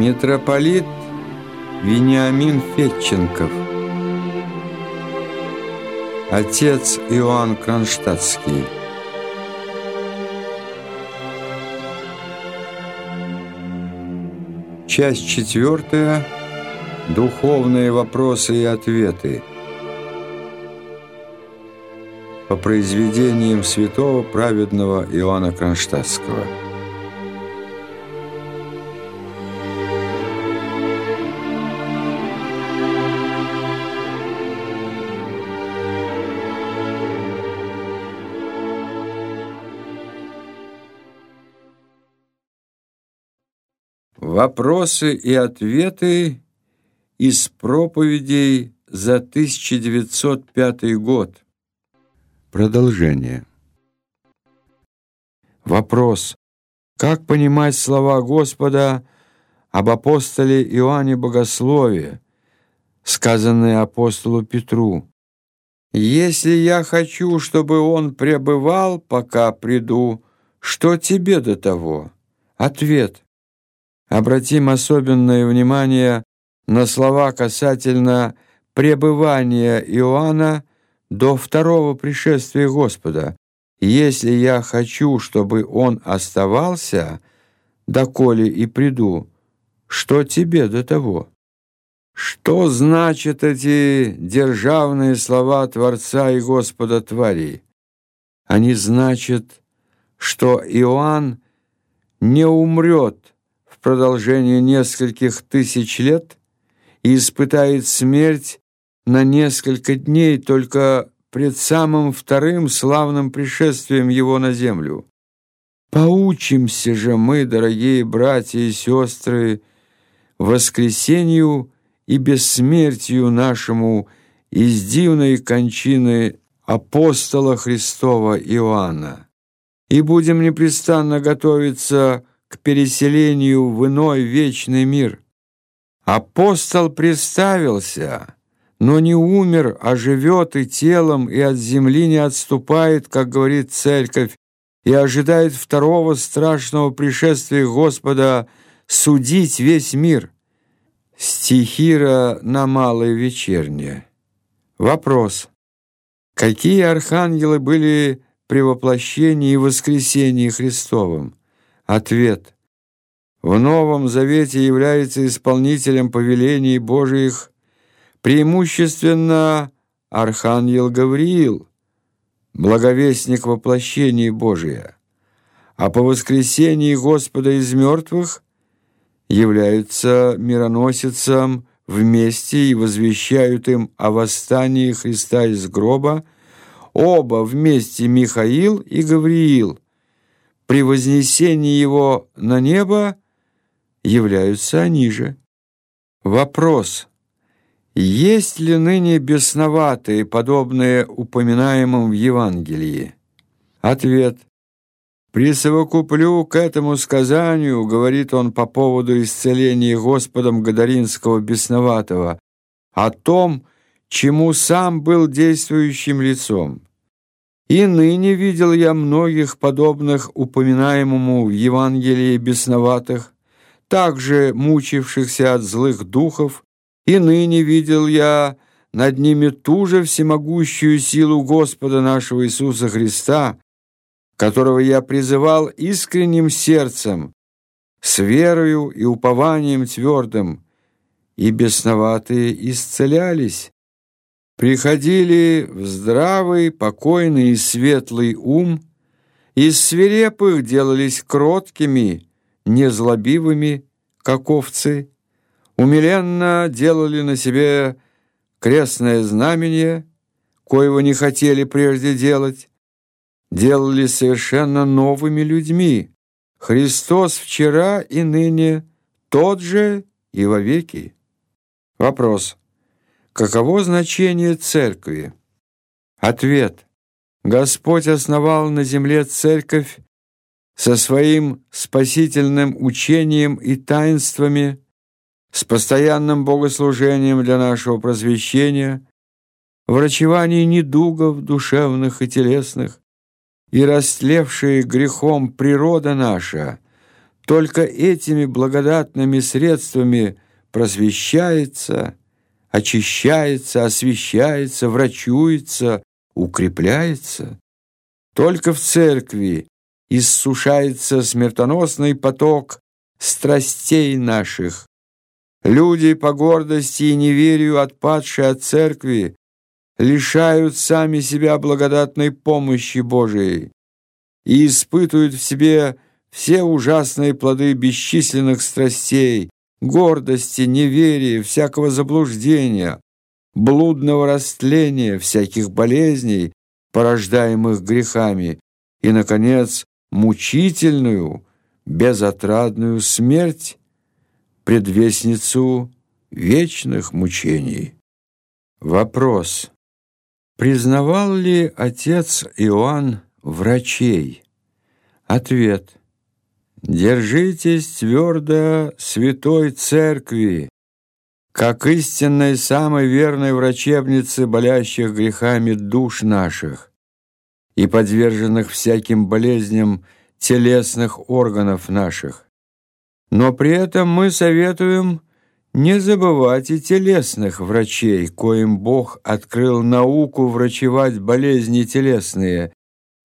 Митрополит Вениамин Фетченков. Отец Иоанн Кронштадтский. Часть четвертая Духовные вопросы и ответы. По произведениям святого праведного Иоанна Кронштадтского Вопросы и ответы из проповедей за 1905 год. Продолжение. Вопрос. Как понимать слова Господа об апостоле Иоанне Богослове, сказанные апостолу Петру? «Если я хочу, чтобы он пребывал, пока приду, что тебе до того?» Ответ. Обратим особенное внимание на слова касательно пребывания Иоанна до второго пришествия Господа. Если я хочу, чтобы он оставался, доколе и приду, что тебе до того? Что значат эти державные слова Творца и Господа тварей? Они значат, что Иоанн не умрет продолжении нескольких тысяч лет и испытает смерть на несколько дней только пред самым вторым славным пришествием его на землю. Поучимся же мы, дорогие братья и сестры, воскресению и бессмертию нашему из дивной кончины апостола Христова Иоанна, и будем непрестанно готовиться к переселению в иной вечный мир. Апостол представился, но не умер, а живет и телом, и от земли не отступает, как говорит церковь, и ожидает второго страшного пришествия Господа судить весь мир. Стихира на Малой Вечерне. Вопрос. Какие архангелы были при воплощении и воскресении Христовом? Ответ. В Новом Завете является исполнителем повелений Божиих преимущественно Архангел Гавриил, благовестник воплощения Божия, а по воскресении Господа из мертвых являются мироносицам вместе и возвещают им о восстании Христа из гроба, оба вместе Михаил и Гавриил – при вознесении его на небо являются они же. Вопрос. Есть ли ныне бесноватые, подобные упоминаемым в Евангелии? Ответ. «Присовокуплю к этому сказанию, — говорит он по поводу исцеления Господом Гадаринского бесноватого, — о том, чему сам был действующим лицом. И ныне видел я многих подобных упоминаемому в Евангелии бесноватых, также мучившихся от злых духов, и ныне видел я над ними ту же всемогущую силу Господа нашего Иисуса Христа, которого я призывал искренним сердцем, с верою и упованием твердым, и бесноватые исцелялись, приходили в здравый, покойный и светлый ум, из свирепых делались кроткими, незлобивыми, как овцы, умиленно делали на себе крестное знамение, коего не хотели прежде делать, делали совершенно новыми людьми. Христос вчера и ныне тот же и вовеки. Вопрос. Каково значение церкви? Ответ. Господь основал на земле церковь со своим спасительным учением и таинствами, с постоянным богослужением для нашего просвещения, врачевание недугов душевных и телесных, и растлевшая грехом природа наша, только этими благодатными средствами просвещается, очищается, освещается, врачуется, укрепляется. Только в церкви иссушается смертоносный поток страстей наших. Люди по гордости и неверию, отпадшие от церкви, лишают сами себя благодатной помощи Божией и испытывают в себе все ужасные плоды бесчисленных страстей, гордости, неверия, всякого заблуждения, блудного растления, всяких болезней, порождаемых грехами, и, наконец, мучительную, безотрадную смерть, предвестницу вечных мучений. Вопрос. Признавал ли отец Иоанн врачей? Ответ. Держитесь твердо святой церкви, как истинной самой верной врачебницы болящих грехами душ наших и подверженных всяким болезням телесных органов наших. Но при этом мы советуем не забывать и телесных врачей, коим Бог открыл науку врачевать болезни телесные,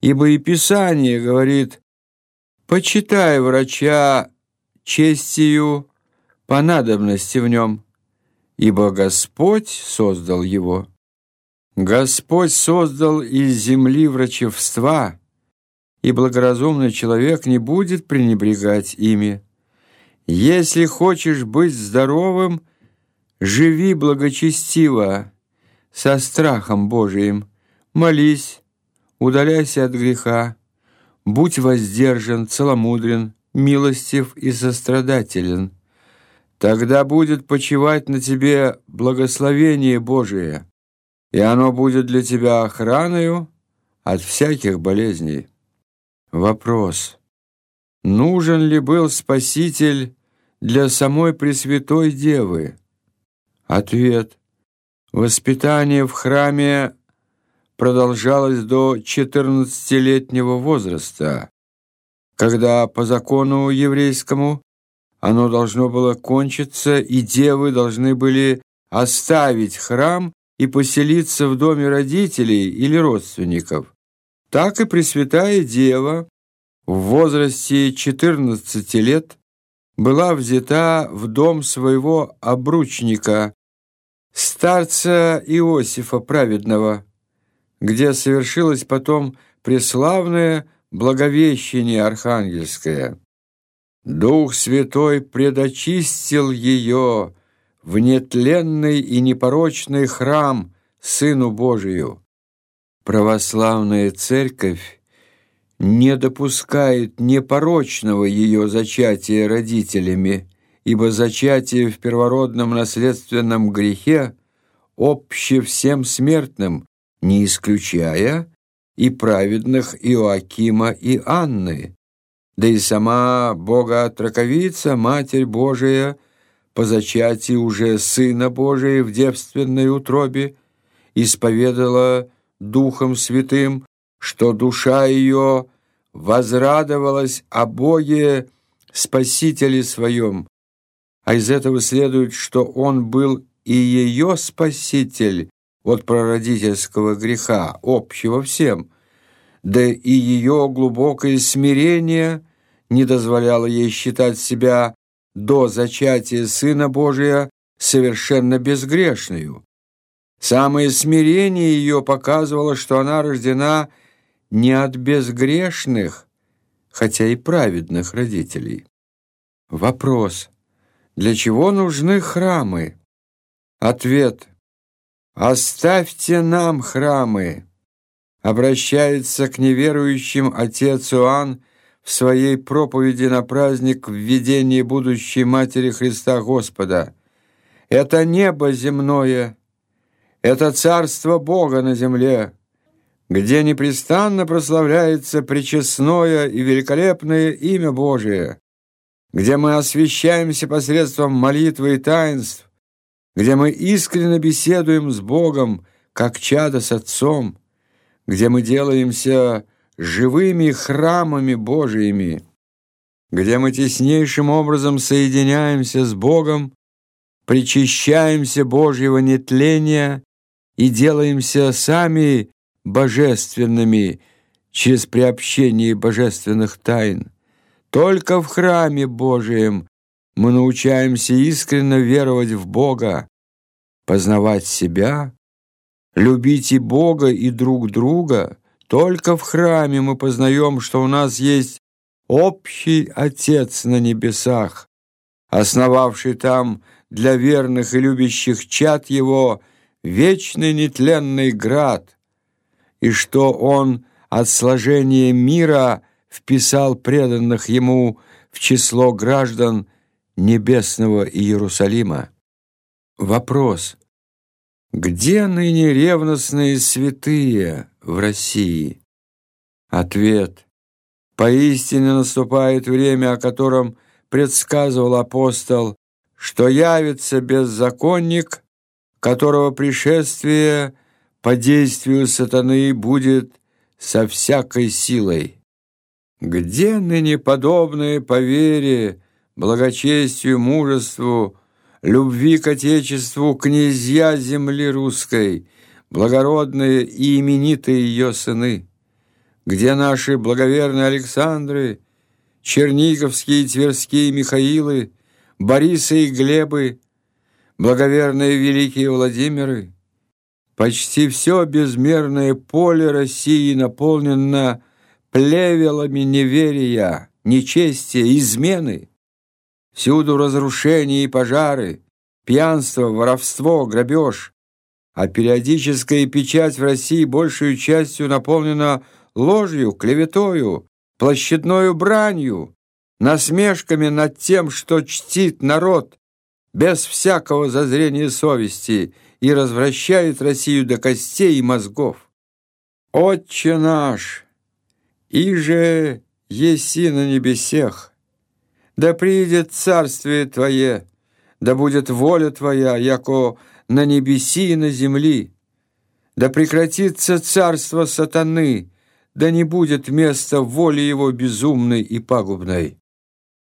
ибо и Писание говорит почитай врача честью по надобности в нем, ибо Господь создал его. Господь создал из земли врачевства, и благоразумный человек не будет пренебрегать ими. Если хочешь быть здоровым, живи благочестиво, со страхом Божиим, молись, удаляйся от греха, Будь воздержан, целомудрен, милостив и сострадателен. Тогда будет почивать на тебе благословение Божие, и оно будет для тебя охраною от всяких болезней. Вопрос. Нужен ли был Спаситель для самой Пресвятой Девы? Ответ. Воспитание в храме продолжалось до 14-летнего возраста, когда по закону еврейскому оно должно было кончиться, и девы должны были оставить храм и поселиться в доме родителей или родственников. Так и Пресвятая Дева в возрасте 14 лет была взята в дом своего обручника, старца Иосифа Праведного, где совершилось потом преславное благовещение архангельское. Дух Святой предочистил ее в нетленный и непорочный храм Сыну Божию. Православная Церковь не допускает непорочного ее зачатия родителями, ибо зачатие в первородном наследственном грехе обще всем смертным, не исключая и праведных Иоакима и Анны, да и сама Бога-Траковица, Матерь Божия, по зачатии уже Сына Божия в девственной утробе, исповедала Духом Святым, что душа ее возрадовалась о Боге Спасителе своем, а из этого следует, что Он был и ее Спаситель, от прародительского греха, общего всем, да и ее глубокое смирение не дозволяло ей считать себя до зачатия Сына Божия совершенно безгрешную. Самое смирение ее показывало, что она рождена не от безгрешных, хотя и праведных родителей. Вопрос. Для чего нужны храмы? Ответ. «Оставьте нам храмы!» Обращается к неверующим отец Иоанн в своей проповеди на праздник введения будущей Матери Христа Господа. «Это небо земное, это царство Бога на земле, где непрестанно прославляется пречестное и великолепное имя Божие, где мы освящаемся посредством молитвы и таинств, где мы искренне беседуем с Богом, как чадо с Отцом, где мы делаемся живыми храмами Божиими, где мы теснейшим образом соединяемся с Богом, причащаемся Божьего нетления и делаемся сами божественными через приобщение божественных тайн. Только в храме Божием мы научаемся искренне веровать в Бога, познавать себя, любить и Бога, и друг друга. Только в храме мы познаем, что у нас есть общий Отец на небесах, основавший там для верных и любящих чад Его вечный нетленный град, и что Он от сложения мира вписал преданных Ему в число граждан небесного Иерусалима. Вопрос. Где ныне ревностные святые в России? Ответ. Поистине наступает время, о котором предсказывал апостол, что явится беззаконник, которого пришествие по действию сатаны будет со всякой силой. Где ныне подобные по вере, благочестию, мужеству, любви к Отечеству князья земли русской, благородные и именитые ее сыны? Где наши благоверные Александры, Черниговские и Тверские Михаилы, Борисы и Глебы, благоверные великие Владимиры? Почти все безмерное поле России наполнено плевелами неверия, нечестия, измены. Всюду разрушения и пожары, пьянство, воровство, грабеж. А периодическая печать в России большей частью наполнена ложью, клеветою, площадною бранью, насмешками над тем, что чтит народ без всякого зазрения совести и развращает Россию до костей и мозгов. «Отче наш, иже еси на небесех, да придет царствие Твое, да будет воля Твоя, яко на небеси и на земли, да прекратится царство сатаны, да не будет места воли его безумной и пагубной.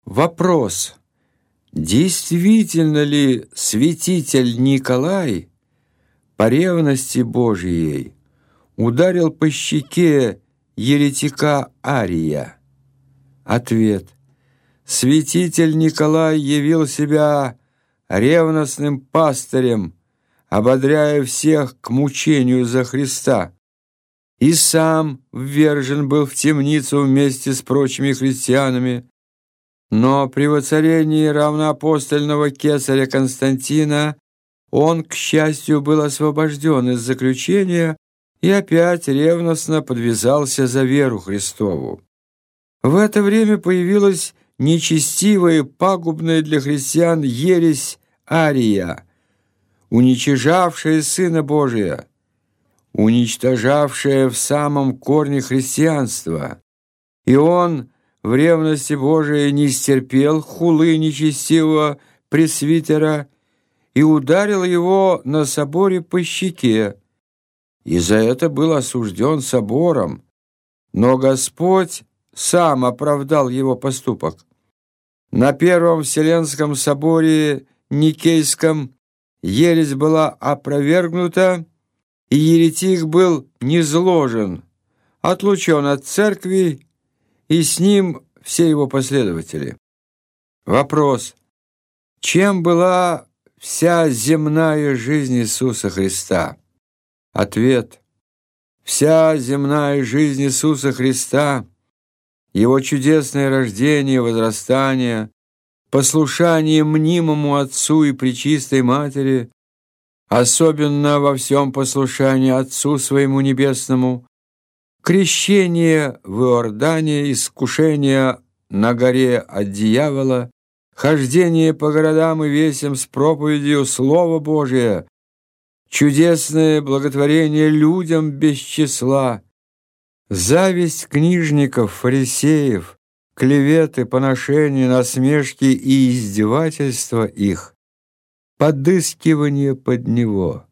Вопрос. Действительно ли святитель Николай по ревности Божией ударил по щеке еретика Ария? Ответ – святитель Николай явил себя ревностным пастырем, ободряя всех к мучению за Христа, и сам ввержен был в темницу вместе с прочими христианами, но при воцарении равноапостольного кесаря Константина он, к счастью, был освобожден из заключения и опять ревностно подвязался за веру Христову. В это время появилась нечестивая, пагубная для христиан ересь Ария, уничижавшая Сына Божия, уничтожавшая в самом корне христианства. И он в ревности Божией не стерпел хулы нечестивого пресвитера и ударил его на соборе по щеке, и за это был осужден собором, но Господь сам оправдал его поступок. На Первом Вселенском соборе Никейском ересь была опровергнута, и еретик был низложен, отлучен от церкви, и с ним все его последователи. Вопрос. Чем была вся земная жизнь Иисуса Христа? Ответ. Вся земная жизнь Иисуса Христа – его чудесное рождение, возрастание, послушание мнимому Отцу и Пречистой Матери, особенно во всем послушании Отцу Своему Небесному, крещение в Иордане, искушение на горе от дьявола, хождение по городам и весям с проповедью Слова Божия, чудесное благотворение людям без числа — Зависть книжников, фарисеев, клеветы, поношения, насмешки и издевательства их, подыскивание под него,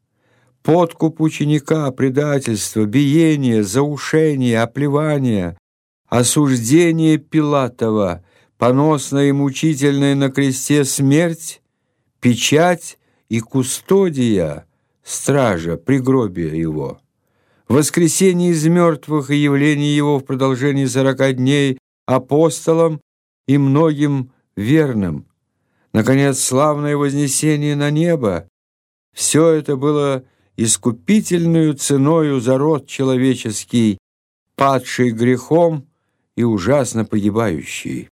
подкуп ученика, предательство, биение, заушение, оплевание, осуждение Пилатова, поносная и мучительная на кресте смерть, печать и кустодия, стража, пригробия его. Воскресение из мертвых и явление его в продолжении сорока дней апостолам и многим верным. Наконец, славное вознесение на небо. Все это было искупительную ценою за род человеческий, падший грехом и ужасно погибающий.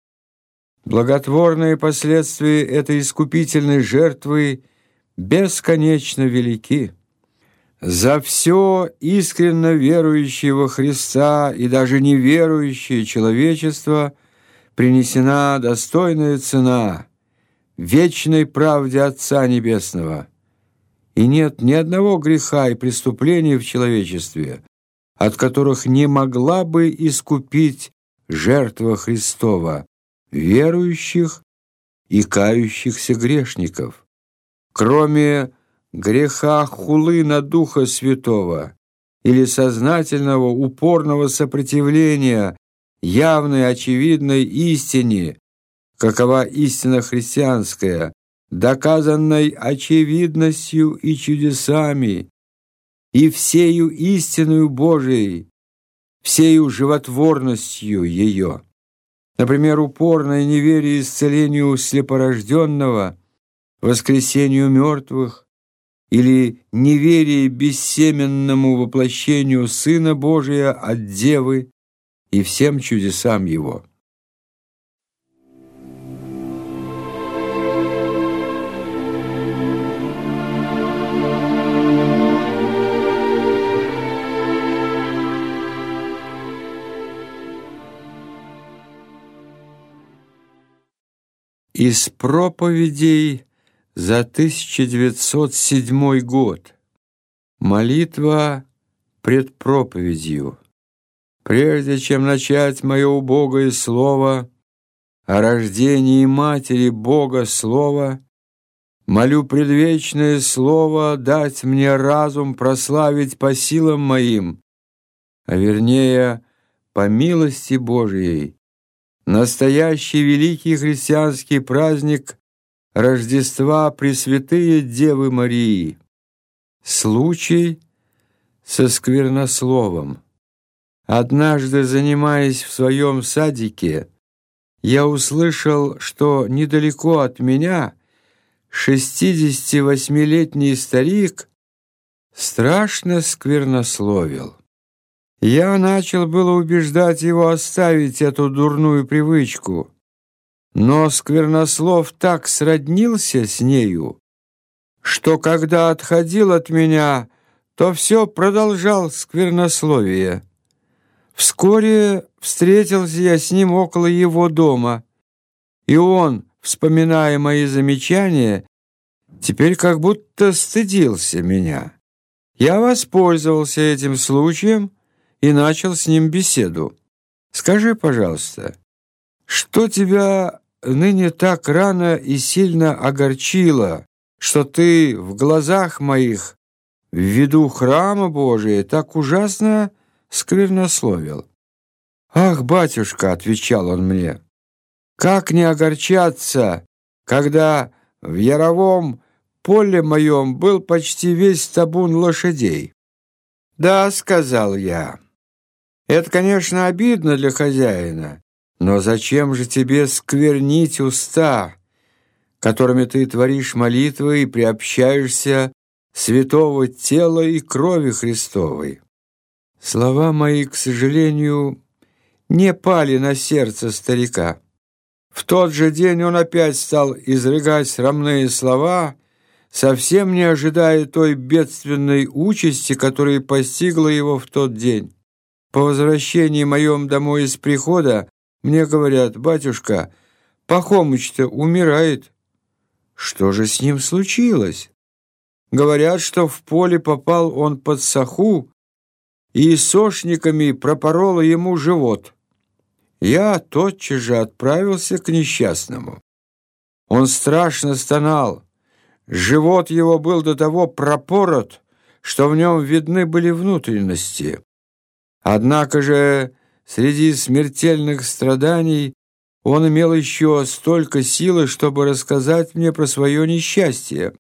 Благотворные последствия этой искупительной жертвы бесконечно велики. За все искренно верующее во Христа и даже неверующее человечество принесена достойная цена вечной правде Отца Небесного. И нет ни одного греха и преступления в человечестве, от которых не могла бы искупить жертва Христова, верующих и кающихся грешников. Кроме греха хулы на Духа Святого или сознательного упорного сопротивления явной очевидной истине, какова истина христианская, доказанной очевидностью и чудесами, и всею истиною Божией, всею животворностью ее. Например, упорное неверие исцелению слепорожденного, воскресению мертвых или неверие бессеменному воплощению Сына Божия от Девы и всем чудесам Его. Из проповедей за 1907 год. Молитва пред проповедью. Прежде чем начать мое убогое слово о рождении матери Бога Слова, молю предвечное слово дать мне разум прославить по силам моим, а вернее, по милости Божией, Настоящий великий христианский праздник Рождества Пресвятые Девы Марии. Случай со сквернословом. Однажды, занимаясь в своем садике, я услышал, что недалеко от меня 68-летний старик страшно сквернословил. Я начал было убеждать его оставить эту дурную привычку, но Сквернослов так сроднился с нею, что когда отходил от меня, то все продолжал сквернословие. Вскоре встретился я с ним около его дома, и он, вспоминая мои замечания, теперь как будто стыдился меня. Я воспользовался этим случаем и начал с ним беседу. «Скажи, пожалуйста, что тебя ныне так рано и сильно огорчило, что ты в глазах моих в виду храма Божия так ужасно сквернословил?» «Ах, батюшка!» — отвечал он мне. «Как не огорчаться, когда в яровом поле моем был почти весь табун лошадей?» «Да», — сказал я, это, конечно, обидно для хозяина, но зачем же тебе сквернить уста, которыми ты творишь молитвы и приобщаешься святого тела и крови Христовой? Слова мои, к сожалению, не пали на сердце старика. В тот же день он опять стал изрыгать срамные слова, совсем не ожидая той бедственной участи, которая постигла его в тот день. По возвращении моем домой из прихода мне говорят, батюшка, Пахомыч-то умирает. Что же с ним случилось? Говорят, что в поле попал он под саху, и сошниками пропороло ему живот. Я тотчас же отправился к несчастному. Он страшно стонал. Живот его был до того пропорот, что в нем видны были внутренности. Однако же среди смертельных страданий он имел еще столько силы, чтобы рассказать мне про свое несчастье.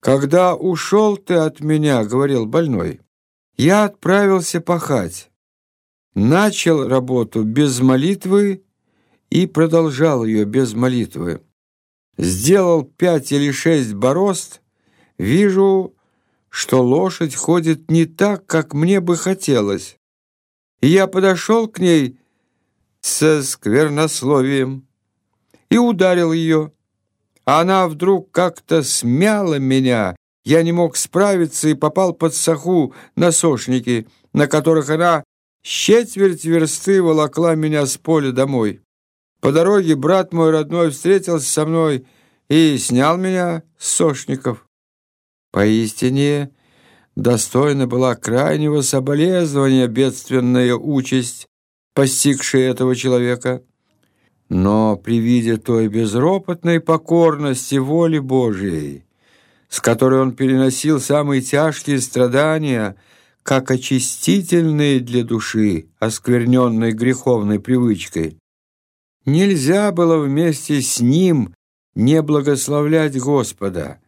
«Когда ушел ты от меня, — говорил больной, — я отправился пахать. Начал работу без молитвы и продолжал ее без молитвы. Сделал пять или шесть борозд, вижу, что лошадь ходит не так, как мне бы хотелось. И я подошел к ней со сквернословием и ударил ее. Она вдруг как-то смяла меня, я не мог справиться и попал под саху на сошники, на которых она четверть версты волокла меня с поля домой. По дороге брат мой родной встретился со мной и снял меня с сошников. Поистине, достойна была крайнего соболезнования бедственная участь, постигшая этого человека. Но при виде той безропотной покорности воли Божией, с которой он переносил самые тяжкие страдания, как очистительные для души, оскверненной греховной привычкой, нельзя было вместе с ним не благословлять Господа,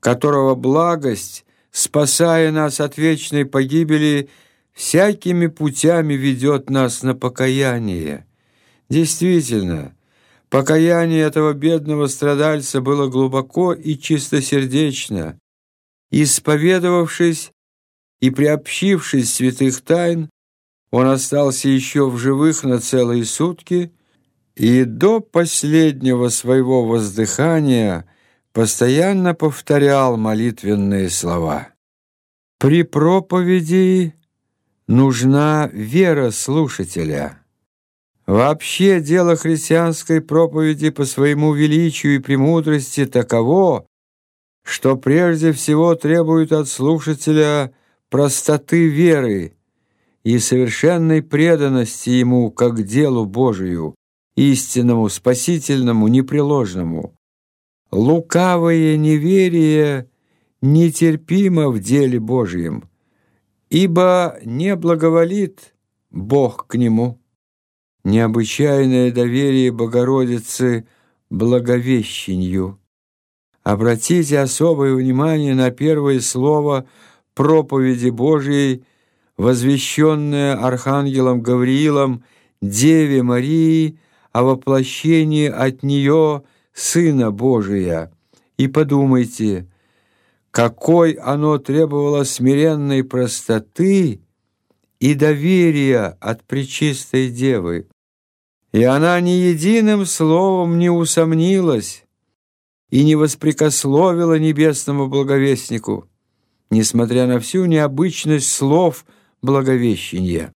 которого благость, спасая нас от вечной погибели, всякими путями ведет нас на покаяние. Действительно, покаяние этого бедного страдальца было глубоко и чистосердечно. Исповедовавшись и приобщившись святых тайн, он остался еще в живых на целые сутки и до последнего своего воздыхания постоянно повторял молитвенные слова. При проповеди нужна вера слушателя. Вообще дело христианской проповеди по своему величию и премудрости таково, что прежде всего требует от слушателя простоты веры и совершенной преданности ему как делу Божию, истинному, спасительному, непреложному. Лукавое неверие нетерпимо в деле Божьем, ибо не благоволит Бог к нему. Необычайное доверие Богородицы благовещенью. Обратите особое внимание на первое слово проповеди Божьей, возвещенное архангелом Гавриилом Деве Марии о воплощении от нее Сына Божия. И подумайте – какой оно требовало смиренной простоты и доверия от Пречистой Девы. И она ни единым словом не усомнилась и не воспрекословила небесному благовестнику, несмотря на всю необычность слов благовещения.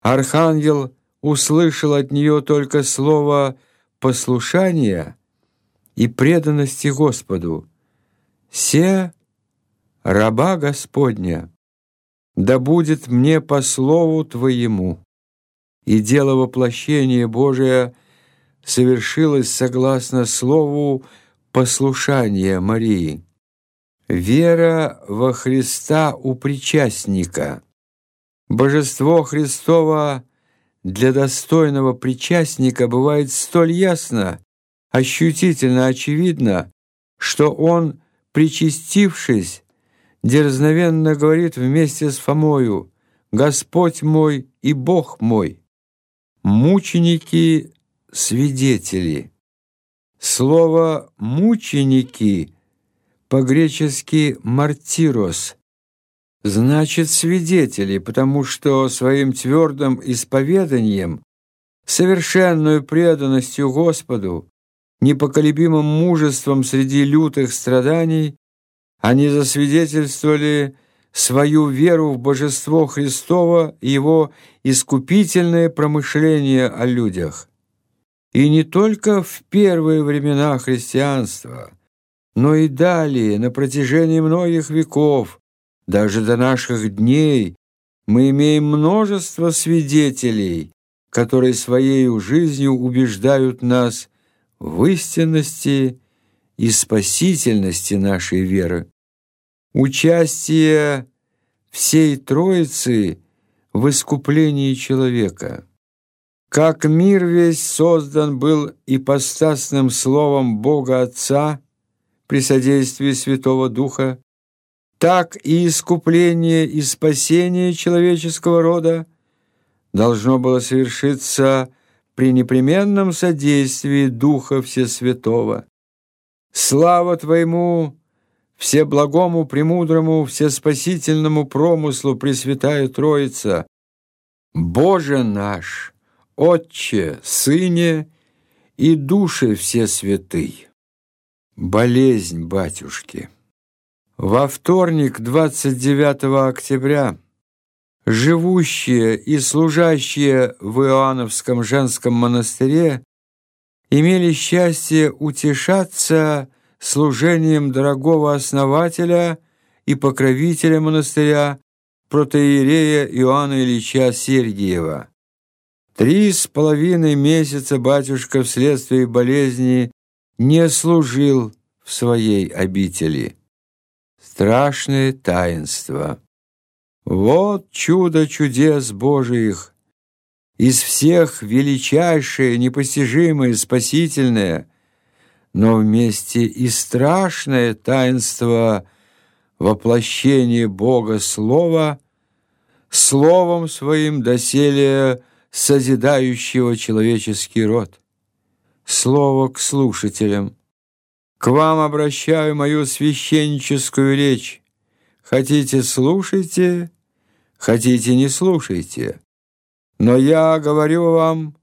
Архангел услышал от нее только слово послушания и преданности Господу, «Се раба Господня, да будет мне по слову Твоему». И дело воплощения Божия совершилось согласно слову послушания Марии. Вера во Христа у причастника. Божество Христово для достойного причастника бывает столь ясно, ощутительно очевидно, что он – причастившись, дерзновенно говорит вместе с Фомою «Господь мой и Бог мой». Мученики — свидетели. Слово «мученики» по-гречески «мартирос» значит «свидетели», потому что своим твердым исповеданием, совершенную преданностью Господу, непоколебимым мужеством среди лютых страданий, они засвидетельствовали свою веру в Божество Христово и Его искупительное промышление о людях. И не только в первые времена христианства, но и далее, на протяжении многих веков, даже до наших дней, мы имеем множество свидетелей, которые своей жизнью убеждают нас в истинности и спасительности нашей веры. Участие всей Троицы в искуплении человека. Как мир весь создан был ипостасным словом Бога Отца при содействии Святого Духа, так и искупление и спасение человеческого рода должно было совершиться при непременном содействии Духа Всесвятого. Слава Твоему, Всеблагому, Премудрому, Всеспасительному промыслу Пресвятая Троица, Боже наш, Отче, Сыне и Душе все святый. Болезнь батюшки. Во вторник, 29 октября, живущие и служащие в Иоанновском женском монастыре имели счастье утешаться служением дорогого основателя и покровителя монастыря протоиерея Иоанна Ильича Сергиева. Три с половиной месяца батюшка вследствие болезни не служил в своей обители. Страшное таинство. Вот чудо чудес Божиих! Из всех величайшее, непостижимое, спасительное, но вместе и страшное таинство воплощения Бога Слова, Словом Своим доселе созидающего человеческий род. Слово к слушателям. К вам обращаю мою священническую речь. Хотите — слушайте, хотите — не слушайте. Но я говорю вам,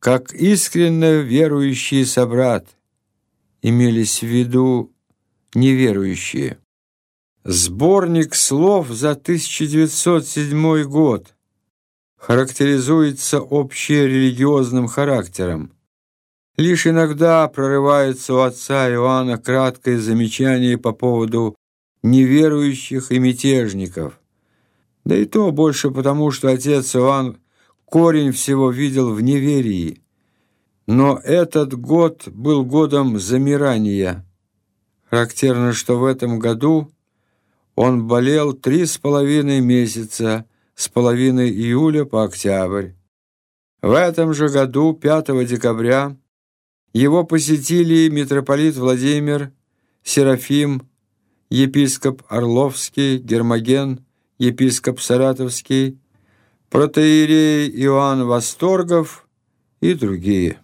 как искренне верующий собрат, имелись в виду неверующие. Сборник слов за 1907 год характеризуется общерелигиозным характером. Лишь иногда прорывается у отца Иоанна краткое замечание по поводу неверующих и мятежников. Да и то больше потому, что отец Иоанн корень всего видел в неверии. Но этот год был годом замирания. Характерно, что в этом году он болел три с половиной месяца, с половиной июля по октябрь. В этом же году, 5 декабря, его посетили митрополит Владимир, Серафим, епископ Орловский, Гермоген, епископ Саратовский, протеерей Иоанн Восторгов и другие.